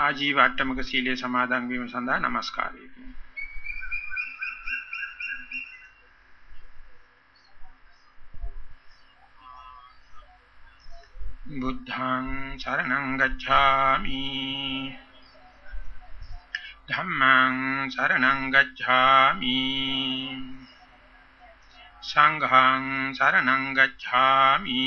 ආජීව අට්ටමක සීලයේ සමාදන් වීම සඳහා নমස්කාරය. බුද්ධං සරණං ගච්ඡාමි. ධම්මං සරණං ගච්ඡාමි. සංඝං සරණං ගච්ඡාමි.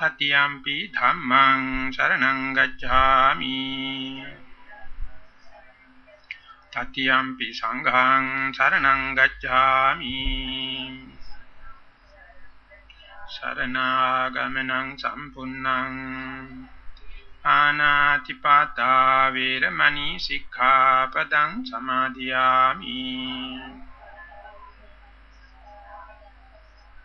තතියම්පි ධම්මං සරණං ගච්ඡාමි තතියම්පි සංඝං සරණං ගච්ඡාමි සරණාගමනං සම්පුන්නං ආනාතිපාතා වේරමණී සික්ඛාපදං සමාදියාමි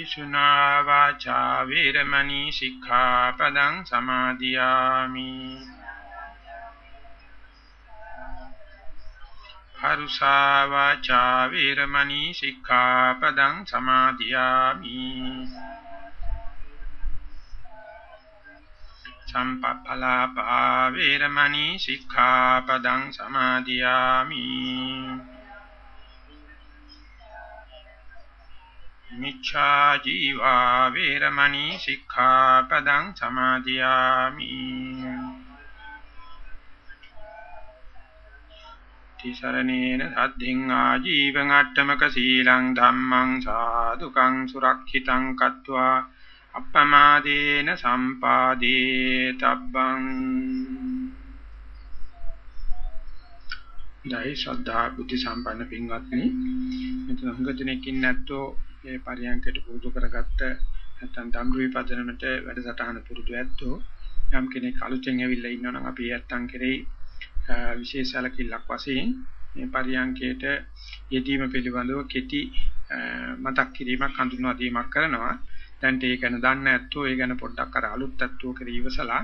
පිසුනා වාචා වේරමණී සික්ඛාපදං සමාදියාමි හරුසා වාචා වේරමණී සික්ඛාපදං සමාදියාමි සම්පප්පලාපා වේරමණී සික්ඛාපදං සමාදියාමි මිච්ඡා ජීවා වේරමණී සික්ඛාපදං සමාදියාමි. තිසරණේන සද්ධින් ආජීවං අට්ඨමක සීලං ධම්මං සාදුකං සුරක්ෂිතං කତ୍වා අප්පමාදේන සම්පාදේ තබ්බං. දෛ ශ්‍රද්ධා බුද්ධ සම්පන්න පින්වත්නි මෙතන හුඟ දෙනෙක් ඉන්නේ නැත්තෝ මේ පරියන්කට පුරුදු කරගත්ත නැත්නම් ධම්රුවේ පදනමට වැඩසටහන පුරුදු ඇත්තෝ. යම් කෙනෙක් අලුතෙන් ඇවිල්ලා ඉන්නවා නම් අපි ඇත්තන් කෙරෙහි විශේෂාලකිල්ලක් වශයෙන් මේ පරියන්කේට යෙදීම පිළිබඳව කෙටි මතක් කිරීමක් හඳුන්වා දීමක් කරනවා. දැන් ඒ ගැන දන්නේ නැත්තෝ ඒ ගැන පොඩ්ඩක් අර අලුත් ඇත්තෝ කෙරේ ඉවසලා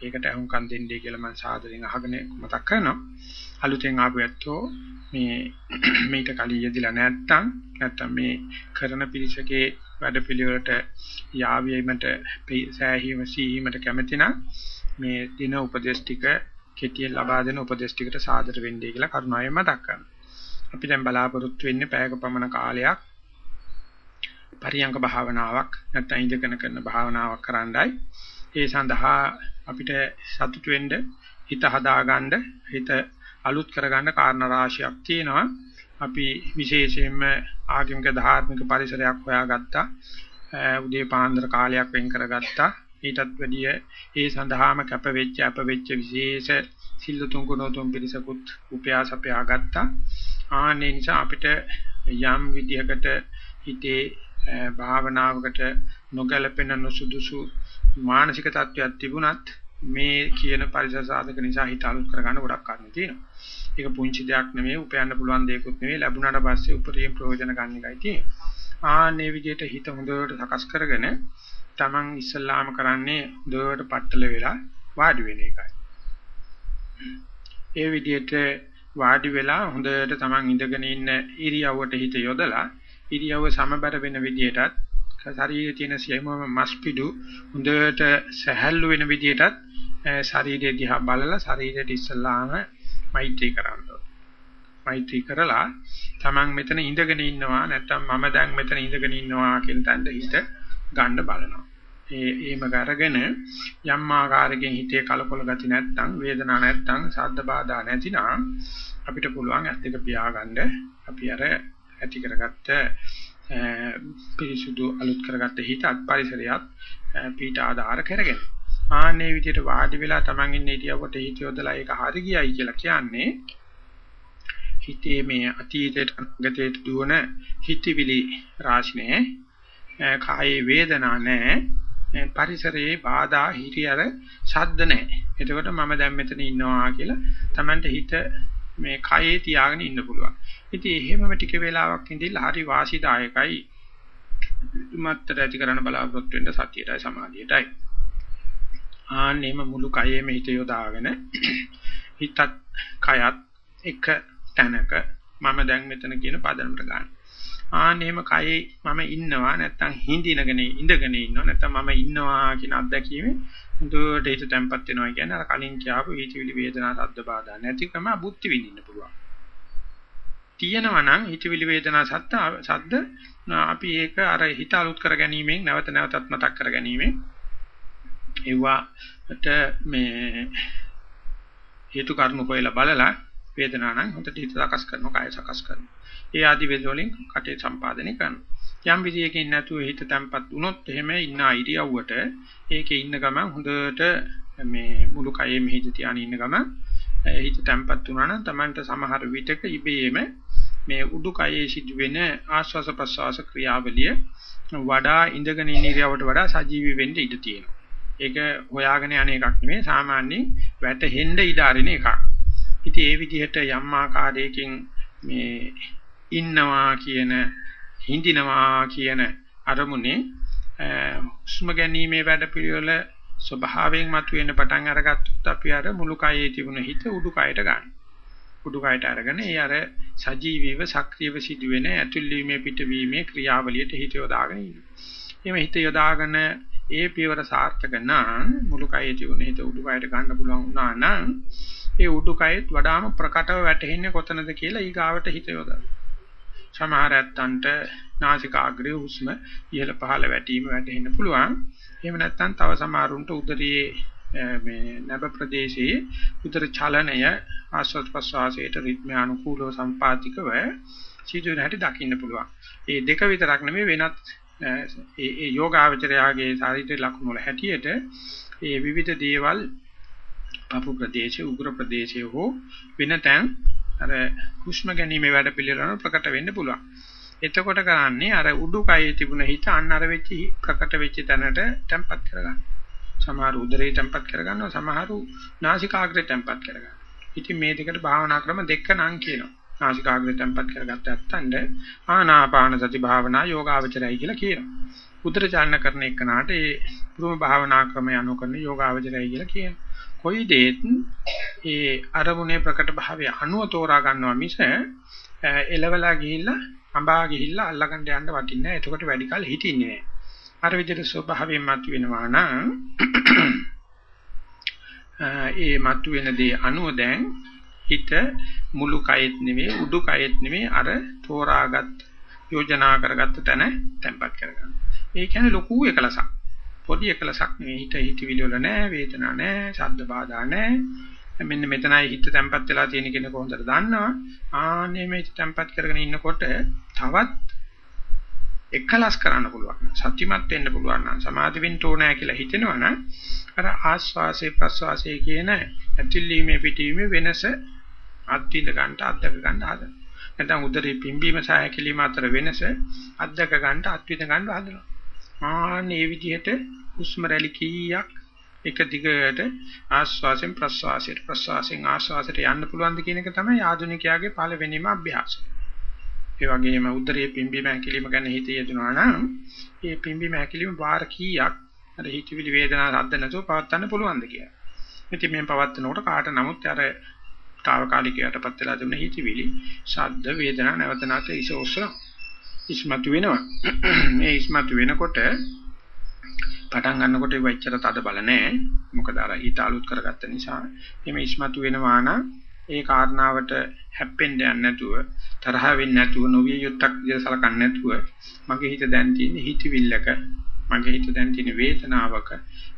ඒකට අහුම්කම් දෙන්නේ කියලා මම සාදරයෙන් අහගෙන මතක් කරනවා අලුතෙන් ආපු ඇත්තෝ මේ මේක කලින් යෙදිලා නැත්තම් නැත්තම් මේ කරන පිරිසකේ වැඩපිළිවෙලට යාවීමට සෑහීම සීහීමට කැමති නම් මේ දින උපදේශ ටික කෙටියෙන් ලබා දෙන උපදේශ ටිකට සාදර වෙන්නේ කියලා කරුණාවෙන් මතක් කරනවා. අපි දැන් බලාපොරොත්තු වෙන්නේ පැයක පමණ කාලයක් පරියංග භාවනාවක් නැත්නම් ඉඳගෙන කරන භාවනාවක් කරන්නයි. ඒ සඳහා අපිට සතුටු වෙන්න හිත හදාගන්න හිත අලුත් කරගන්න කාරණා රාශියක් තියෙනවා. අපි විශේෂයෙන්ම ආගමික ධාර්මික පරිසරයක් හොයාගත්තා. උදේ පාන්දර කාලයක් වෙන් කරගත්තා. ඊටත් වැඩිය ඒ සඳහාම කැප වෙච්ච අප වෙච්ච විශේෂ සිල්ලුතුන් ගුණෝතුන් පිරිසකුත් උපයාස අපයාගත්තා. ආන්නේ නිසා අපිට යම් විදිහකට හිතේ භාවනාවකට නොගැලපෙන නොසුදුසු මානසික තත්ත්වයක් තිබුණත් මේ කියන පරිසර සාධක නිසා හිත අලුත් කරගන්න ගොඩක් කාරණා තියෙනවා. ඒක පුංචි දෙයක් නෙමෙයි, උපයන්න පුළුවන් දෙයක්වත් නෙමෙයි. ලැබුණාට පස්සේ උපරිම ප්‍රයෝජන ගන්න එකයි තියෙන්නේ. ආන්නේ විදිහට හිත හොඳට සකස් කරගෙන Taman ඉස්සල්ලාම කරන්නේ හොඳට පట్టල වෙලා වාඩි වෙන එකයි. ඒ විදිහට වාඩි වෙලා හොඳට Taman ඉඳගෙන ඉන්න ඉරියව්වට හිත යොදලා ඉරියව්ව සමබර වෙන විදිහටත් ශරීරයේ තියෙන සියම මස් පිඩු හොඳට සැහැල්ලු වෙන විදිහටත් ශරීරය දිහා බලලා ශරීරයට ඉස්සල්ලාම මෛත්‍රී කරන්න මෛත්‍රී කරලා Taman මෙතන ඉඳගෙන ඉන්නවා නැත්නම් මම දැන් මෙතන ඉඳගෙන ඉන්නවා කියන තැනට හිත ගන්න බලනවා. ඒ ඒම කරගෙන යම් ආකාරයකින් හිතේ කලකොල ගති නැත්නම් වේදනා නැත්නම් ශබ්ද බාධා නැතිනම් අපිට පුළුවන් ඇස් දෙක පියාගන්න අපි අර ඇති කරගත්ත පිරිසුදු අලුත් කරගත්ත හිතත් පරිසරයත් පීඨ ආධාර කරගෙන. ආන්නේ විදිහට වාඩි වෙලා Taman ඉන්න හිටියකොට හිත යොදලා ඒක හරි ගියයි කියලා කියන්නේ හිතේ මේ අතීතයට අනාගතයට දුවන හිතවිලි රාශිනේ කායේ වේදනා නැහැ පරිසරයේ බාධා හිරියර ශබ්ද නැහැ එතකොට මම දැන් මෙතන ඉන්නවා කියලා Tamanට හිත මේ කයේ තියාගෙන ඉන්න පුළුවන්. ඉතින් එහෙමම ටික වෙලාවක් ඉඳිලා හරි වාසිදායකයි. මත්තර ඇති කරන්න බලාපොරොත්තු වෙන්න සතියටයි සමාධියටයි. ආන්නේම මුළු කයෙම හිත යොදාගෙන හිතත් කයත් එක තැනක මම දැන් මෙතන කියන පදනමට ගන්න. ආන්නේම කයේ මම ඉන්නවා නැත්තම් හිඳිනගෙන ඉඳගෙන ඉන්නවා නැත්තම් මම ඉන්නවා කියන අත්දැකීම හොඳට හිත තැම්පත් වෙනවා කියන්නේ අර කලින් කියආපු හිතවිලි වේදනා සද්ද බාධා නැතිකම බුද්ධි විඳින්න පුළුවන්. තියෙනවා නම් හිතවිලි වේදනා සද්ද සද්ද අපි ඒක අර හිත අලුත් කර ගැනීමෙන් නැවත නැවතත් මතක් කර ගැනීමෙන් ඒවට මේ හේතු කාරණු කොයිලා බලලා වේදනා නම් හොඳට හිත සකස් කරනවා කාය සකස් කරනවා. ඒ ආදි වේදවලින් කටේ සම්පාදනය කරනවා. යම් විදියකින් නැතුව හිත තැම්පත් වුණොත් එහෙම ඉන්න ඉරියව්වට ඒකේ ඉන්න ගමන් හොඳට මේ මුළු කයෙම හිත තියාගෙන ඉන්න ගමන් හිත තැම්පත් වුණා නම් Tamanට සමහර විටක ඉබේම මේ උඩුකයේ සිදුවෙන ආස්වාස ප්‍රස්වාස ක්‍රියාවලිය වඩා ඉඳගෙන ඉන්න ඉරියවට වඩා සජීවී වෙන්න ඉඩ තියෙනවා. ඒක හොයාගෙන යන එකක් නෙමෙයි සාමාන්‍යයෙන් වැටෙන්න ඉඩ අරින එකක්. ඉතින් ඒ විදිහට යම් ආකාරයකින් මේ ඉන්නවා කියන හිඳිනවා කියන අරමුණේ හුස්ම ගැනීමේ වැඩපිළිවෙල ස්වභාවයෙන් මතුවෙන්න පටන් අරගත්තොත් අපි අර මුළු කයේ තිබුණ හිත උඩු කයට ගන්න. උඩු කයට අරගෙන ඒ අර සජීවීව සක්‍රියව සිදුවෙන ඇතුල් වීමේ පිටවීමේ ක්‍රියාවලියට හිත යොදාගෙන ඉන්නවා. එimhe හිත යොදාගෙන ඒ පියවර සාර්ථක නම් මුළු කයේ තිබුණ හිත උඩුකයට ගන්න පුළුවන් වුණා නම් ඒ උඩුකයෙත් වඩාම ප්‍රකටව වැටෙන්නේ කොතනද කියලා ඊගාවට හිත යොදන්න. සමහර ඇත්තන්ට නාසිකාග්‍රේ හුස්ම ඉහළ පහළ වැටීම වැටෙන්න පුළුවන්. එහෙම නැත්නම් තව සමහරුන්ට උදරයේ මේ නැබ ප්‍රදේශයේ උදර චලනය ආස්වාද ප්‍රසවාසයට රිද්ම අනුකූලව සම්පාතිකව සිදුවෙන හැටි දකින්න පුළුවන්. ඒ දෙක විතරක් නෙමෙයි වෙනත් ඒ ඒ යෝගාවචරයාගේ ශාරීරික ලක්ෂණ වල හැටියට ඒ විවිධ දේවල් පපු ප්‍රදේශයේ උග්‍ර ප්‍රදේශයේ හෝ වෙන තැන් අර හුස්ම ගැනීමේ වැඩ පිළිවෙලන ප්‍රකට වෙන්න පුළුවන්. එතකොට කරන්නේ අර උඩුකයේ තිබුණ හිත අන්න අර වෙච්ච ප්‍රකට වෙච්ච තැනට තැම්පත් කරගන්න. සමහර උදරේ තැම්පත් කරගන්නවා සමහරු නාසිකාග්‍රේ තැම්පත් කරගන්නවා. ඉතින් මේ දෙකට භාවනා ක්‍රම දෙක නම් කියනවා. නාසිකාග්‍රේ තැම්පත් කරගත්ත ඇත්තන්ට ආනාපාන සති භාවනා යෝගාවචරයි කියලා කියනවා. උදර චලන කරන එකනට ඒ පුරුම භාවනා ක්‍රමය අනුකරන යෝගාවචරයි කියලා කියනවා. කොයි දෙයක් ඒ අරමුණේ ප්‍රකට භාවය අනුව තෝරා ගන්නවා මිස එලවලා ගිහිල්ලා අඹා ගිහිල්ලා අල්ලගන්න යන්න වටින්නේ නැහැ. එතකොට වැඩි කල හිටින්නේ නැහැ. අර විදිහට ස්වභාවයෙන් මත වෙනවා නම් ඒ මත වෙන දේ අනුව දැන් හිත මුළු කයෙත් නෙමෙයි උඩු කයෙත් නෙමෙයි අර තෝරාගත් යෝජනා කරගත්ත තැන තැම්පත් කරගන්න. ඒ කියන්නේ ලොකු එකලසක්. පොඩි එකලසක් නෙවෙයි හිත හිතවිලි වල නෑ වේදනා නෑ ශබ්ද බාධා නෑ. මෙන්න මෙතනයි හිත තැම්පත් වෙලා තියෙන කෙනෙක් හොඳට දන්නවා. ආන්නේ මේ තැම්පත් කරගෙන ඉන්නකොට තවත් එකලස් කරන්න පුළුවන්. සත්‍යමත් වෙන්න පුළුවන් නම් සමාධි වෙන්න ඕනෑ කියලා හිතෙනවනම් අර ආස්වාසේ ප්‍රස්වාසේ කියන ඇතිලීමේ පිටීමේ වෙනස අත්විඳ ගන්නට අත්දක ගන්න හදනවා. නැත්නම් උදරේ පිම්බීම සහ හැකිලිම අතර වෙනස අත්දක ගන්නට අත්විඳ ගන්න හදනවා. ආන්න මේ විදිහට හුස්ම රැලි කීයක් එක දිගට ආස්වාසෙන් ප්‍රස්වාසයට ප්‍රස්වාසෙන් ආස්වාසයට යන්න පුළුවන්ද කියන එක තමයි ආධුනිකයාගේ පළවෙනිම අභ්‍යාසය. ඒ වගේම උදරයේ පිම්බීම හැකිලිම ගැන හිත යෙදුනා නම් මේ පිම්බීම හැකිලිම වාර කීයක් අර හිතවිලි වේදනා රද්ද නැතුව පවත්වන්න පුළුවන්ද කියලා. ඉතින් මේ පවත්නකොට කාට නමුත් අර తాවකාලිකයටපත් වෙලා තිබුණ හිතවිලි, ශබ්ද, වේදනා නැවත නැවත ඉසෝස්ස ඉස්මතු වෙනවා. මේ ඉස්මතු වෙනකොට පටන් ගන්නකොට ඒක එච්චර තද බල නැහැ. මොකද අර ඊට අලුත් කරගත්ත නිසා. එimhe ඉස්මතු වෙනවා නම් ඒ කාරණාවට හැප්පෙන්න යන්නේ නැතුව, තරහ වෙන්නේ නැතුව, නොවිය යුත්තක් විදිහට සලකන්නේ නැතුව මගේ හිත දැන් තියෙන්නේ හිතවිල්ලක මගේ හිත දැන් තියෙන වේදනාවක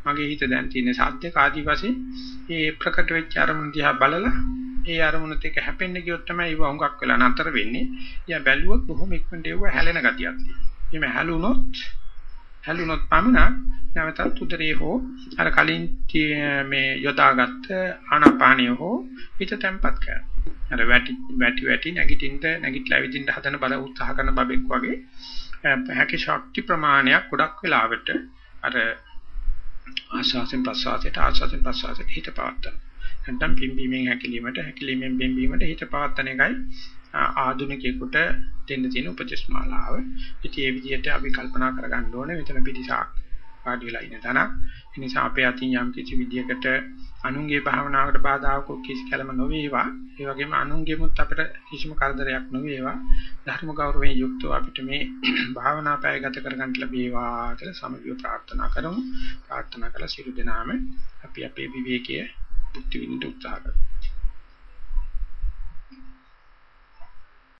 මගේ හිත දැන් තියෙන සාධ්‍යක ආදි වශයෙන් ඒ ප්‍රකට වෙච්ච අරමුණ දිහා බලලා ඒ අරමුණත් එක්ක හැපෙන්න ගියොත් තමයි ඒව හුඟක් වෙලා නතර වෙන්නේ. ඊයා බැලුවොත් බොහොම ඉක්මනට ඒව හැලෙන ගතියක් තියෙනවා. එimhe හැලුනොත් හැලුනොත් පමණ නැවතත් උදරේ හෝ අර කලින් මේ යොදාගත්ත ආනාපානිය හෝ හිත තැම්පත් කරනවා. අර වැටි වැටි වැටි නැගිටින්න නැගිටලා විදින්න හදන බල උත්සාහ කරන බබෙක් වගේ හැකි ශක්ති ප්‍රමාණයක් ගොඩක් වෙලාවට අර ආශාසෙන් ප්‍රසවාසයට ආශාසෙන් ප්‍රසවාසයට හිත පවත්තන. නැත්නම් පිම්බීමෙන් හැකිලීමට හැකිලීමෙන් පිම්බීමට හිත පවත්තන එකයි ආධුනිකයෙකුට දෙන්න තියෙන උපදේශමාලාව. ඉතින් ඒ විදිහට අපි කල්පනා කරගන්න ඕනේ මෙතන පිටිසක් පාඩි වෙලා ඉන්න තැනක්. ඒ නිසා අපේ අතින් යම් කිසි විදිහකට අනුන්ගේ භාවනාවකට බාධාවක් කිසි කලම නොවේවා. ඒ වගේම අනුන්ගේමුත් අපිට කිසිම කරදරයක් නොවේවා. ධර්ම ගෞරවයෙන් යුක්තව අපිට මේ භාවනා පැය ගත කරගන්න ලැබේවා කියලා සමගිව ප්‍රාර්ථනා කරමු. ප්‍රාර්ථනා කළ සියලු දෙනාම අපි අපේ විවේකයේ 对，你都咋了？